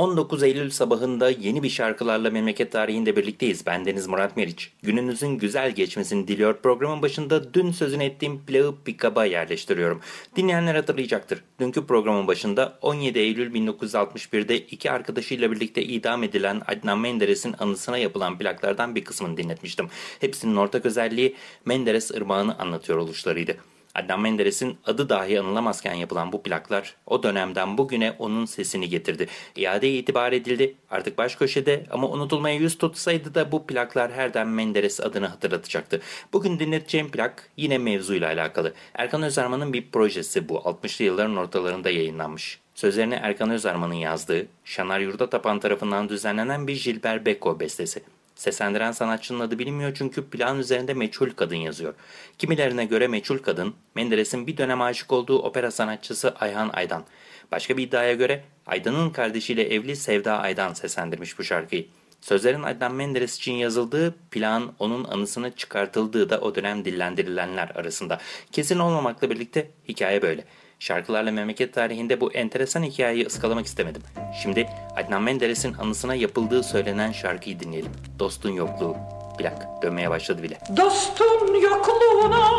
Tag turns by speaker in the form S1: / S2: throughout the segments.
S1: 19 Eylül sabahında yeni bir şarkılarla memleket tarihinde birlikteyiz. Ben Deniz Murat Meriç. Gününüzün güzel geçmesini diliyor. Programın başında dün sözünü ettiğim plağı pick-up'a yerleştiriyorum. Dinleyenler hatırlayacaktır. Dünkü programın başında 17 Eylül 1961'de iki arkadaşıyla birlikte idam edilen Adnan Menderes'in anısına yapılan plaklardan bir kısmını dinletmiştim. Hepsinin ortak özelliği Menderes ırmağını anlatıyor oluşlarıydı. Adnan Menderes'in adı dahi anılamazken yapılan bu plaklar o dönemden bugüne onun sesini getirdi. İade itibar edildi artık baş köşede ama unutulmaya yüz tutsaydı da bu plaklar her dem Menderes adını hatırlatacaktı. Bugün dinleteceğim plak yine mevzuyla alakalı. Erkan Özarman'ın bir projesi bu 60'lı yılların ortalarında yayınlanmış. Sözlerini Erkan Özarman'ın yazdığı, Şanar Yurdatapan tarafından düzenlenen bir Gilbert Beko bestesi. Seslendiren sanatçının adı bilinmiyor çünkü plan üzerinde meçhul kadın yazıyor. Kimilerine göre meçhul kadın, Menderes'in bir dönem aşık olduğu opera sanatçısı Ayhan Aydan. Başka bir iddiaya göre Aydan'ın kardeşiyle evli Sevda Aydan seslendirmiş bu şarkıyı. Sözlerin Adnan Menderes için yazıldığı, plan onun anısını çıkartıldığı da o dönem dillendirilenler arasında. Kesin olmamakla birlikte hikaye böyle. Şarkılarla memleket tarihinde bu enteresan hikayeyi ıskalamak istemedim. Şimdi Adnan Menderes'in anısına yapıldığı söylenen şarkıyı dinleyelim. Dostun yokluğu. Plak dönmeye başladı bile.
S2: Dostun yokluğuna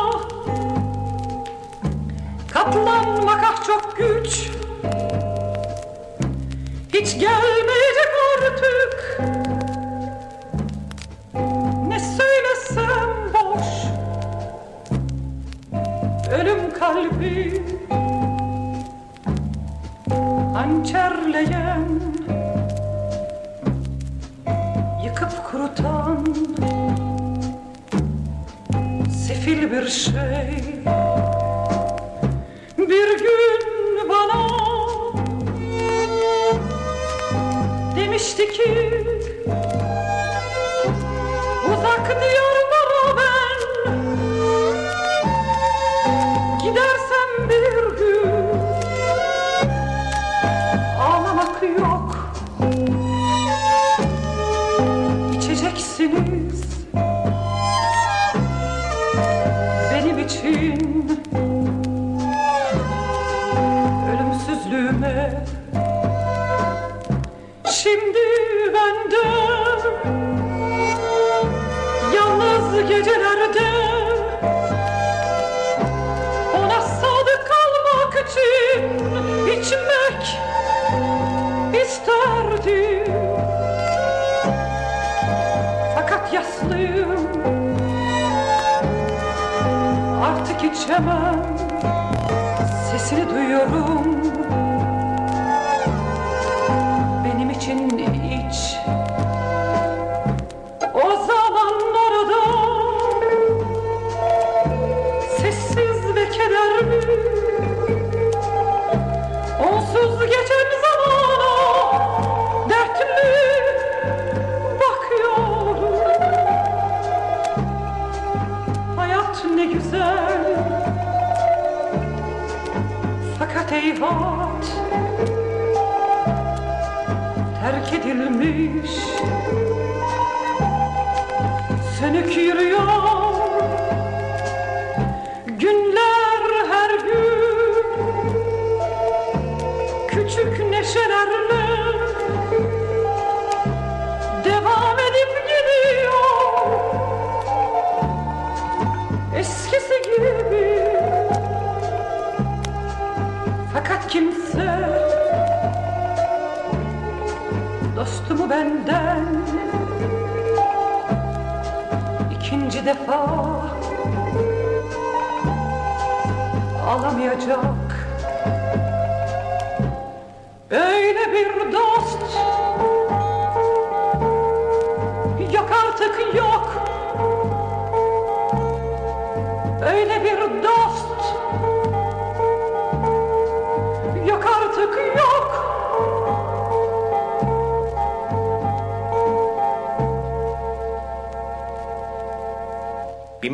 S2: Katlanmak ah çok güç Hiç gelmeyecek artık Ne söylesem boş kalbi. Hançerleyen Yıkıp kurutan Sefil bir şey. Bir gün bana Demişti ki Uzak diyarlara içmek isterdim. Fakat yaslıyım. Artık içemem. Sesini duyuyorum Eyvat Terk edilmiş. Sönük yürüyor benden. İkinci defa alamayacak. Öyle bir dost Yok artık yok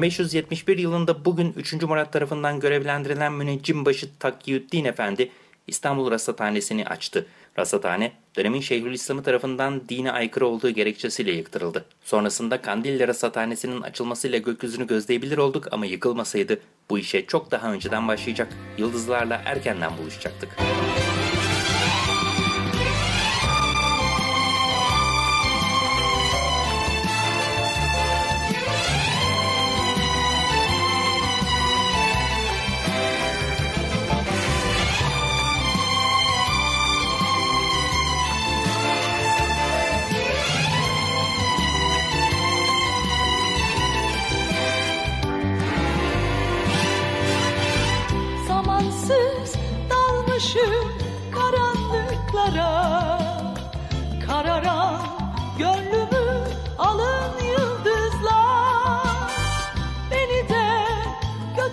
S1: 1571 yılında bugün 3. Murat tarafından görevlendirilen müneccimbaşı Takyüddin Efendi İstanbul Rasathanesi'ni açtı. Rasathane, dönemin Şeyhülislam'ı tarafından dine aykırı olduğu gerekçesiyle yıktırıldı. Sonrasında Kandilli Rasathanesi'nin açılmasıyla gökyüzünü gözleyebilir olduk ama yıkılmasaydı bu işe çok daha önceden başlayacak, yıldızlarla erkenden buluşacaktık.
S3: Müzik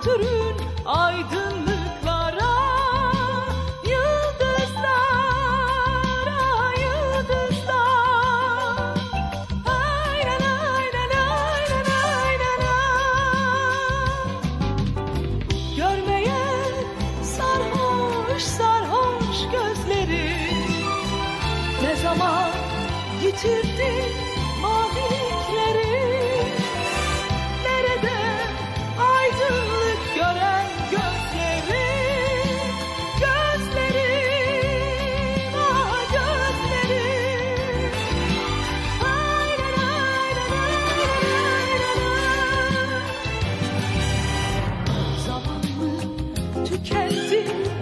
S3: götürün aydınlığı kestim.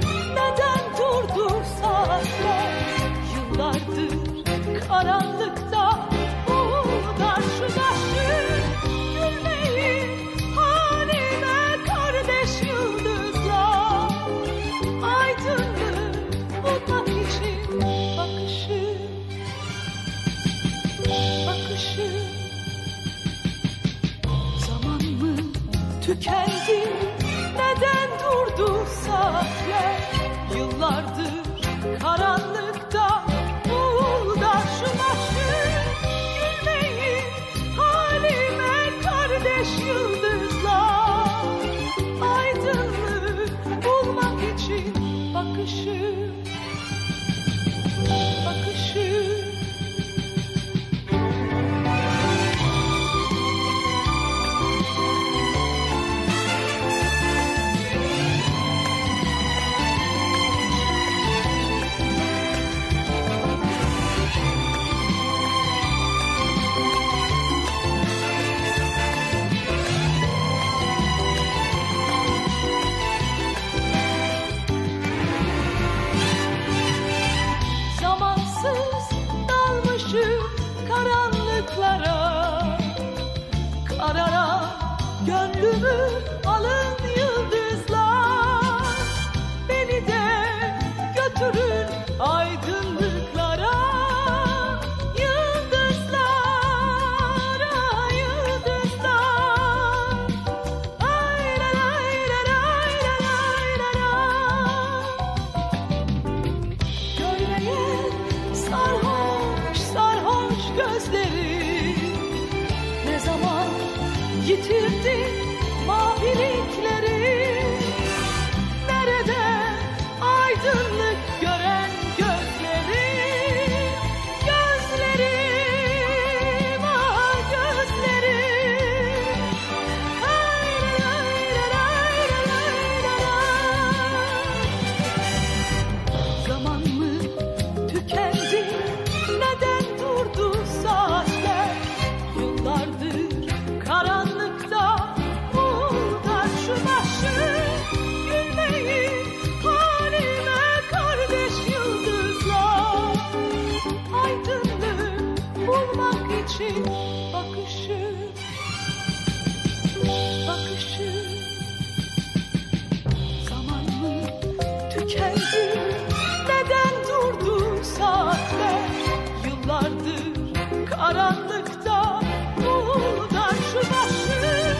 S3: karanlıkta buldan şu başı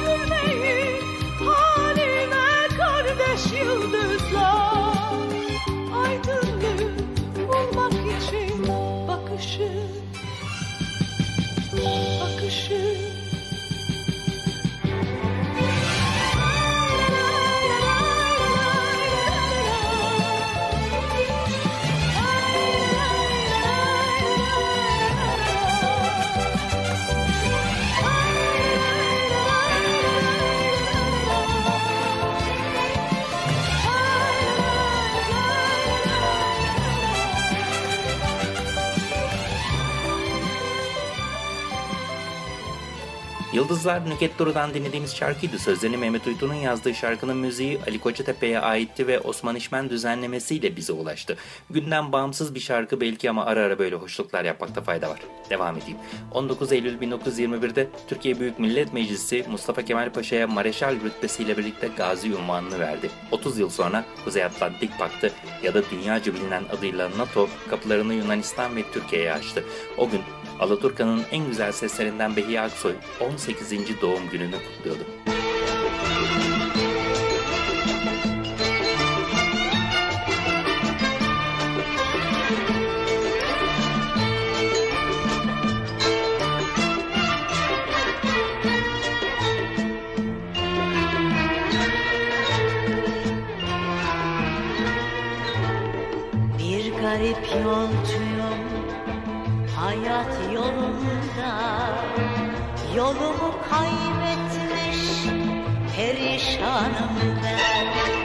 S3: gülmeyi haline kardeş yıldızlar aydınlığı bulmak için bakışı bakışı. Yıldızlar
S1: Nüket Duru'dan dinlediğimiz şarkıydı. Sözlerini Mehmet Uytun'un yazdığı şarkının müziği Ali Kocatepe'ye aitti ve Osman İşmen düzenlemesiyle bize ulaştı. Günden bağımsız bir şarkı belki ama ara ara böyle hoşluklar yapmakta fayda var. Devam edeyim. 19 Eylül 1921'de Türkiye Büyük Millet Meclisi Mustafa Kemal Paşa'ya Mareşal rütbesiyle birlikte Gazi unvanını verdi. 30 yıl sonra Kuzey Atlantik Paktı ya da dünyaca bilinen adıyla NATO kapılarını Yunanistan ve Türkiye'ye açtı. O gün Alaturka'nın en güzel seslerinden Behiye Aksoy 18. doğum gününü kutluyordu.
S4: Yolumu kaybetmiş perişanım ben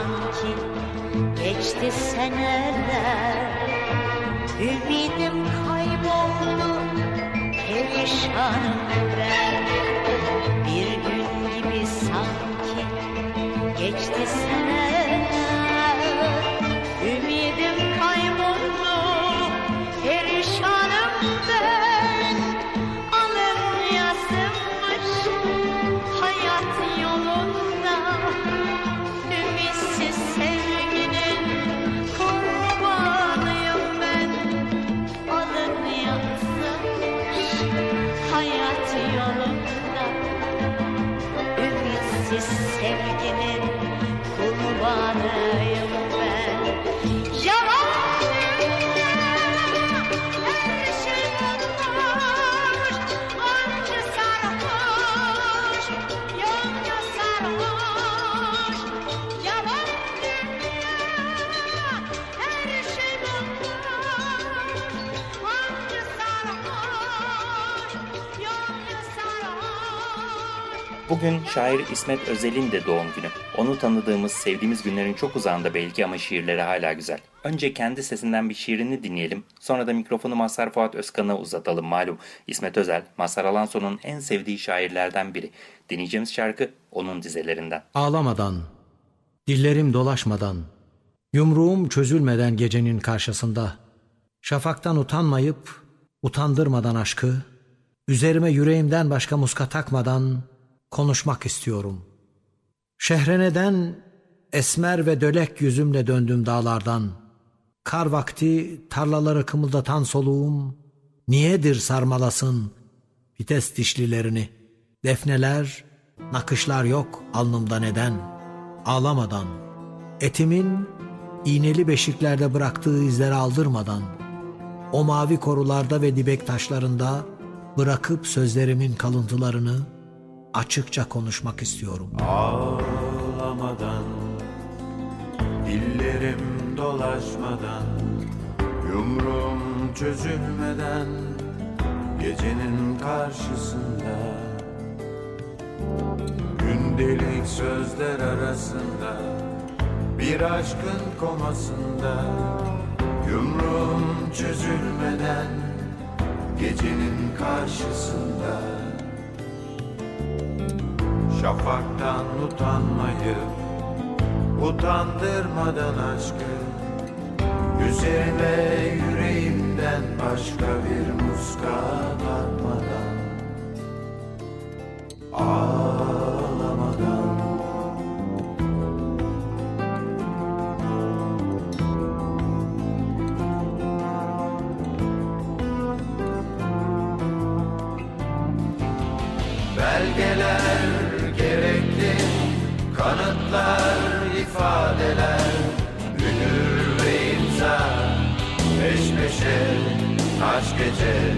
S4: sanki geçti seneler. Ümidim kayboldu perişanım ben Ümitsiz sevginin kurbanıyım ben. Yalan
S1: Bugün şair İsmet Özel'in de doğum günü. Onu tanıdığımız, sevdiğimiz günlerin çok uzağında belki ama şiirleri hala güzel. Önce kendi sesinden bir şiirini dinleyelim. Sonra da mikrofonu Mazhar Fuat Özkan'a uzatalım malum. İsmet Özel, Mazhar Alanso'nun en sevdiği şairlerden biri. Dinleyeceğimiz şarkı onun dizelerinden.
S5: Ağlamadan, dillerim dolaşmadan, yumruğum çözülmeden gecenin karşısında, şafaktan utanmayıp, utandırmadan aşkı, üzerime yüreğimden başka muska takmadan konuşmak istiyorum. Şehreneden esmer ve dölek yüzümle döndüm dağlardan. Kar vakti tarlaları kımıldatan soluğum, niyedir sarmalasın vites dişlilerini. Defneler, nakışlar yok alnımda neden. Ağlamadan, etimin iğneli beşiklerde bıraktığı izleri aldırmadan, o mavi korularda ve dibek taşlarında bırakıp sözlerimin kalıntılarını açıkça konuşmak istiyorum.
S6: Ağlamadan Dillerim dolaşmadan Yumruğum çözülmeden Gecenin karşısında Gündelik sözler arasında Bir aşkın komasında Yumruğum çözülmeden Gecenin karşısında Şafaktan utanmayıp Utandırmadan aşkı. Üzerime yüreğimden başka bir muska Kanıtlar, ifadeler Mühür ve imza. Peş peşe Kaç gece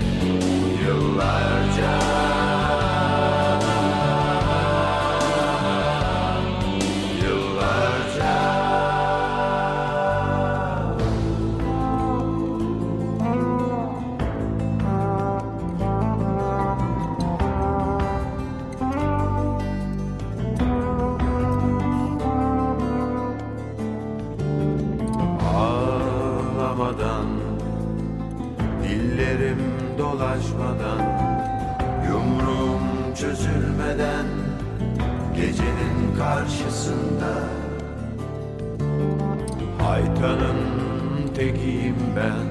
S6: Dillerim dolaşmadan Yumruğum çözülmeden Gecenin karşısında. Haytanın tekiyim ben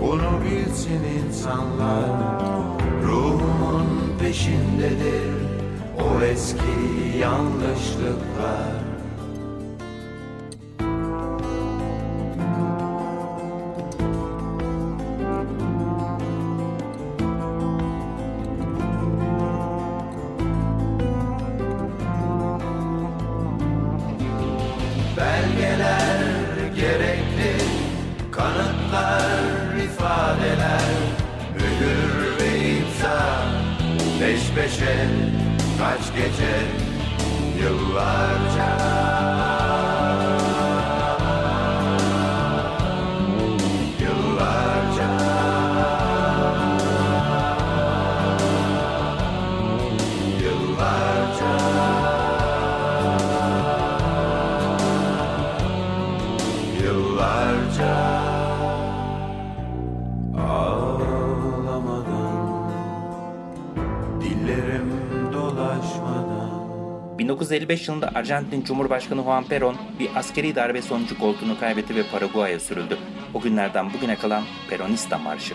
S6: Bunu bilsin insanlar. Ruhumun peşindedir O eski yanlışlıklar peş peşe kaç gece, yıllarca.
S7: 1955 yılında Arjantin Cumhurbaşkanı Juan Perón bir askeri darbe sonucu koltuğunu kaybetti ve Paraguay'a sürüldü. O günlerden bugüne kalan Peronista Marşı.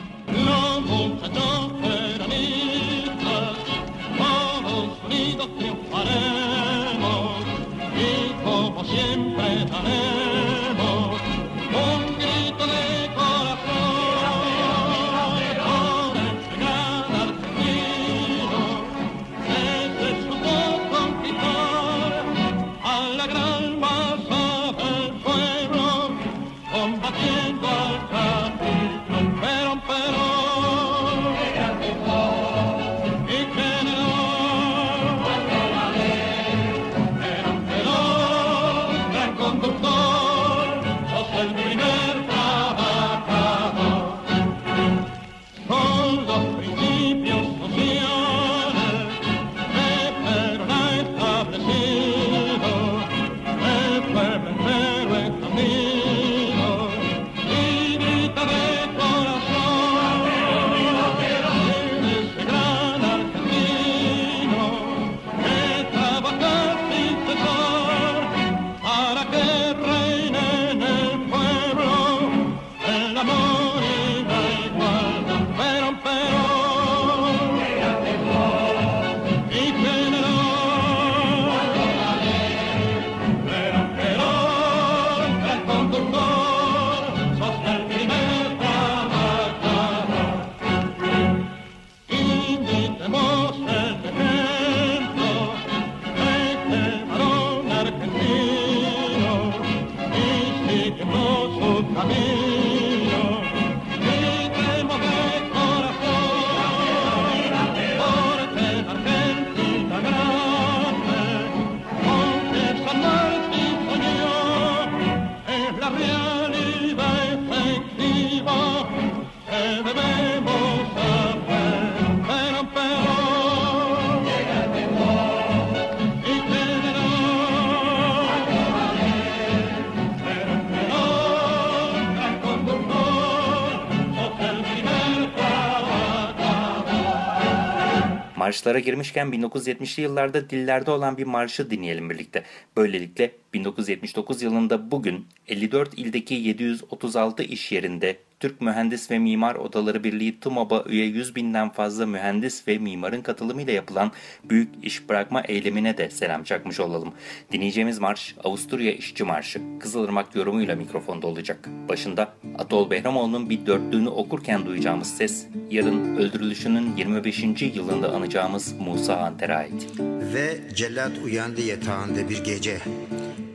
S1: Marşlara girmişken 1970'li yıllarda dillerde olan bir marşı dinleyelim birlikte. Böylelikle 1979 yılında bugün 54 ildeki 736 iş yerinde Türk Mühendis ve Mimar Odaları Birliği TUMOB'a üye 100 binden fazla mühendis ve mimarın katılımıyla yapılan büyük iş bırakma eylemine de selam çakmış olalım. Dinleyeceğimiz marş Avusturya İşçi Marşı. Kızılırmak yorumuyla mikrofonda olacak. Başında Atol Behramoğlu'nun bir dörtlüğünü okurken duyacağımız ses, yarın öldürülüşünün 25. yılında anacağımız Musa Anter'e ait.
S8: Ve cellat uyandı yatağında bir gece.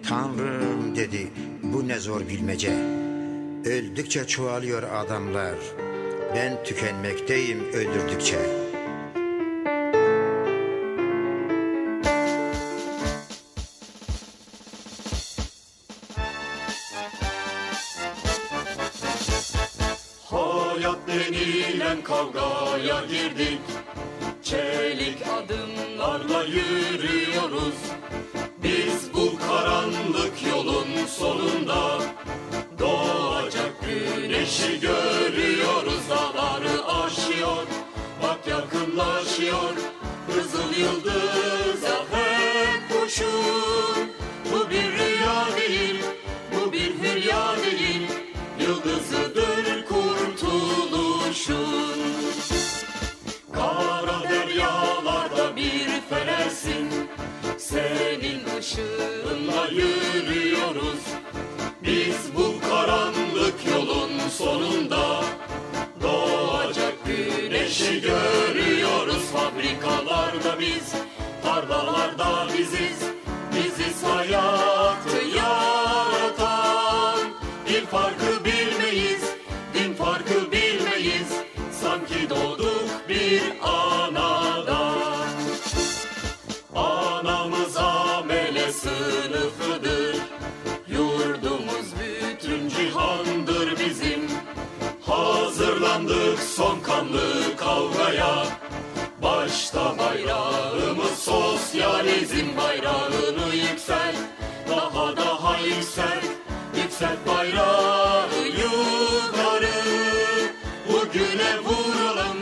S8: Tanrım dedi bu ne zor bilmece. Öldükçe çoğalıyor adamlar. Ben tükenmekteyim öldürdükçe.
S9: Hayat denilen kavgaya girdik Çelik adımlarla yürüyoruz Biz bu karanlık yolun sonunda güneşi görüyoruz Dağları aşıyor. Bak yakınlaşıyor Kızıl yıldıza hep koşun Bu bir rüya değil Bu bir hülya değil. Yıldızıdır kurtuluşun. Kara deryalarda bir fenersin. Senin ışığınla yürüyoruz biziz Biziz hayatı yaratan. Din farkı bilmeyiz, din farkı bilmeyiz. Sanki doğduk bir anadan. Anamız amele sınıfıdır. Yurdumuz bütün cihandır bizim. Hazırlandık son kanlı kavgaya bayrağını yüksel Daha daha yüksel Yükselt bayrağı yukarı Bugüne vuralım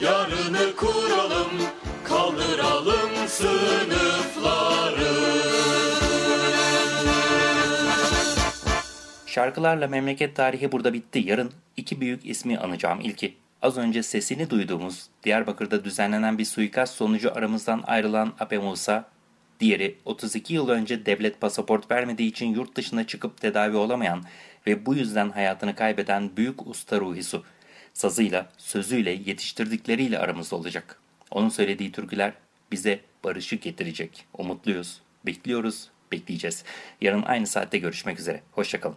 S9: Yarını kuralım Kaldıralım sınıfları
S1: Şarkılarla memleket tarihi burada bitti. Yarın iki büyük ismi anacağım. İlki az önce sesini duyduğumuz Diyarbakır'da düzenlenen bir suikast sonucu aramızdan ayrılan Ape Musa. Diğeri 32 yıl önce devlet pasaport vermediği için yurt dışına çıkıp tedavi olamayan ve bu yüzden hayatını kaybeden büyük usta Ruhisu. Sazıyla, sözüyle, yetiştirdikleriyle aramızda olacak. Onun söylediği türküler bize barışı getirecek. Umutluyuz, bekliyoruz, bekleyeceğiz. Yarın aynı saatte görüşmek üzere. Hoşçakalın.